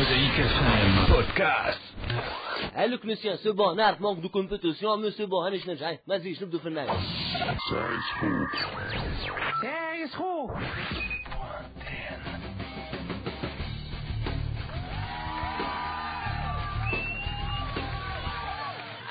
Mosaïque FM Podcast. قال لك نسيان سي بون نعرف مونك دو كومبيتيسيون مي سي بون هانيش نرجع ما تزيدش نبدو في النهايه سايس خو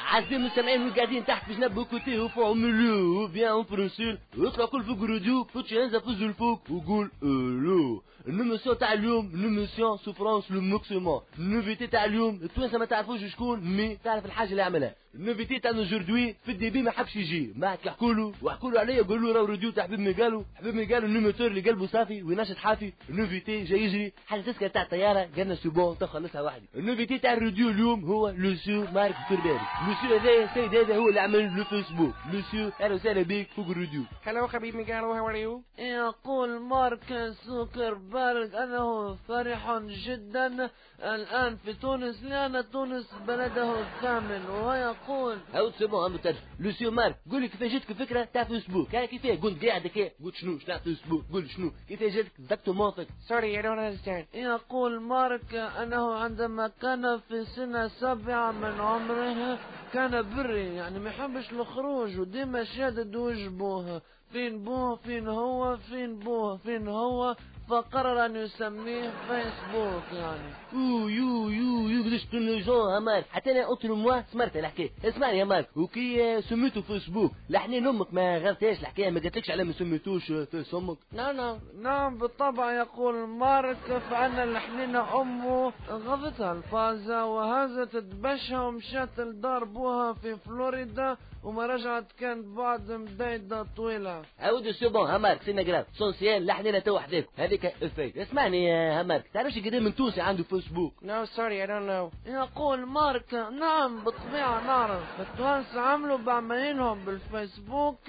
عزيزي المستمعين اللي قاعدين تحت في جنب كوتي وفورمولو بيان اون برونسيل واطلع كل فوق راديو فوت هزه فوز الفوق وقول ألو النمسيون تاع اليوم نمسيون سوفرونس لو ماكسيموم النوفيتي تاع اليوم التوانسة ما تعرفوش شكون مي تعرف الحاجة اللي عملها. النوفيتي تاع جوردوي في الديبي ما حبش يجي. ما يحكوا له وحكوا له عليا قالوا له راهو راديو تاع حبيب مقالو حبيب مقالو النيموتور اللي قلبه صافي وناشط حافي النوفيتي جاي يجري. حاجة تسكر تاع الطيارة قالنا سي بون تخلصها وحدي النوفيتي تاع الراديو اليوم هو لوسيو مارك كوربيري. السيد هذا هو اللي عمل لو فيسبوك لوسيو أهلا وسهلا بيك فوق الراديو هلو حبيب ميغالو هاو ار يو يقول مارك زوكربيرغ أنه فرح جدا الآن في تونس لأن تونس بلده الثامن ويقول هاو سي بون هم لوسيو مارك قول لي كيفاش جاتك الفكرة تاع فيسبوك ها كيفاه؟ قلت قاعد هكا قلت شنو؟ تاع فيسبوك قول شنو؟ كيفاه جاتك اكزاكتومون فكره سوري اي دونت اندرستاند يقول مارك أنه عندما كان في سنة سابعة من عمره كان بري يعني ما يحبش الخروج وديما شادد وجبوه فين بوه فين هو فين بوه فين هو؟ فقرر أن يسميه فيسبوك يعني. يو يو يو يو لي جون ها مارك حتى أنا قلت له موا سمرت الحكاية. اسمعني يا مارك. وكي سميتو فيسبوك لحنين أمك ما غلطهاش الحكاية ما قالتلكش على ما سميتوش في أمك لا لا نعم بالطبع يقول مارك فأن الحنين أمه غضتها الفازة وهزت تبشها ومشات لدار بوها في فلوريدا وما رجعت كانت بعد مدايدة طويلة. عاود سي بون ها مارك سينا جراف سونسيال لحنين تو وحدك. هذيك افي اسمعني يا ها مارك تعرفش قدام من تونسي عنده فيسبوك؟ no sorry I don't know يقول مارك نعم بالطبيعة نعرف. التوانسة عملوا بعملينهم بالفيسبوك.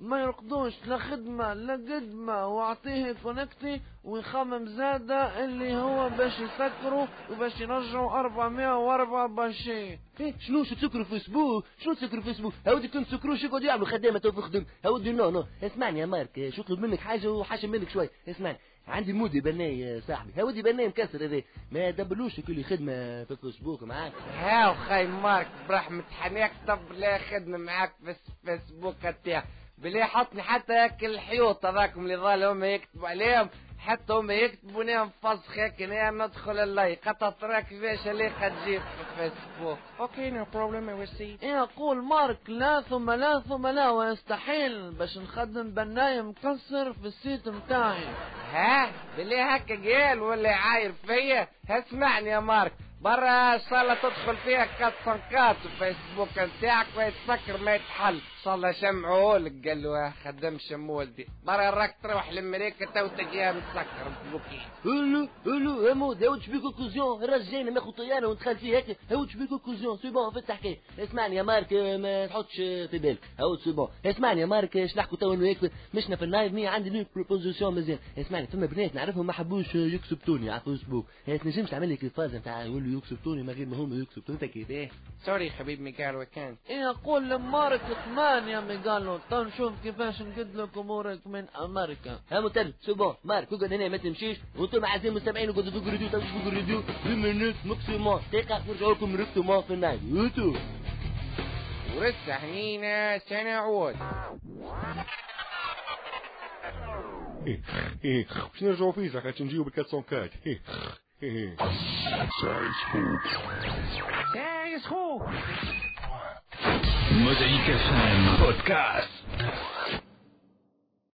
ما يرقدوش لا خدمة لا قدمة واعطيه connecté ويخمم زادة اللي هو باش يسكروا وباش يرجعوا 404 bâchée. إيه، شنو شو تسكروا فيسبوك شنو تسكروا فيسبوك هاودي كنت تسكروا شو يقعدوا يعملوا خدامة تو في خدم. هاودي non non. اسمعني يا مارك شو اطلب منك حاجة وحاشم منك شوي. اسمعني. عندي مودي بناي يا صاحبي. هاودي بناي مكسر هذا. ما دبلوش كل خدمة في الفيسبوك معاك. هاو خاي مارك برحمة حنيك طب لا خدمة معاك في الفيسبوك تاعك بلي حطني حتى هيك الحيوط هذاكم اللي ظل هم يكتبوا عليهم حتى هم يكتبوا لهم فسخ هيك أنا ندخل ال like حتى تراك كيفاش اللي تجيب في الفيسبوك OK no problem I will see يقول مارك لا ثم لا ثم لا ويستحيل باش نخدم بناي مكسر في السيت متاعي. ها؟ بلي هكا قال ولا عاير فيا؟ اسمعني يا مارك برا إن شاء الله تدخل فيها كات صنكات الفيسبوك نتاعك ويتسكر ما يتحل الله شمعوا لك قال له خدم شمول دي برا راك تروح لامريكا تو تجيها مسكر بلوكي هلو هلو يا مود هاود شبيك كوزيون الراجل جاينا ناخذ طياره وندخل فيه هيك. هاود شبيك كوزيون سي بون فتح حكايه اسمعني يا مارك ما تحطش في بالك. هاود سي بون. اسمعني يا مارك إيش نحكوا تو انه هيك مشنا في النايف مي عندي نيو بروبوزيسيون مزيان. اسمعني ثم بنات نعرفهم ما حبوش يكسبتوني على فيسبوك. هي تنجمش تعمل لك الفاز نتاع يقولوا يكسبتوني من غير ما هم يكسبتوني انت كيفاه sorry حبيب ميكال وكان يقول لمارك ثمان يا ميغالو تو نشوف كيفاش نقد لك امورك من أمريكا. ها متر c'est bon مارك اقعد هنا ما تمشيش. وأنتم اعزائي المستمعين اقعدوا فوق الراديو تو فوق الراديو في minute maximum دقيقة نرجعوا لكم directement في النايف يوتو ولسه هنينا سنعود. إيه إيه باش نرجعوا فيه زعما تنجيو ب 404 إيه إيه. سايس خو Mosaïque FM Podcast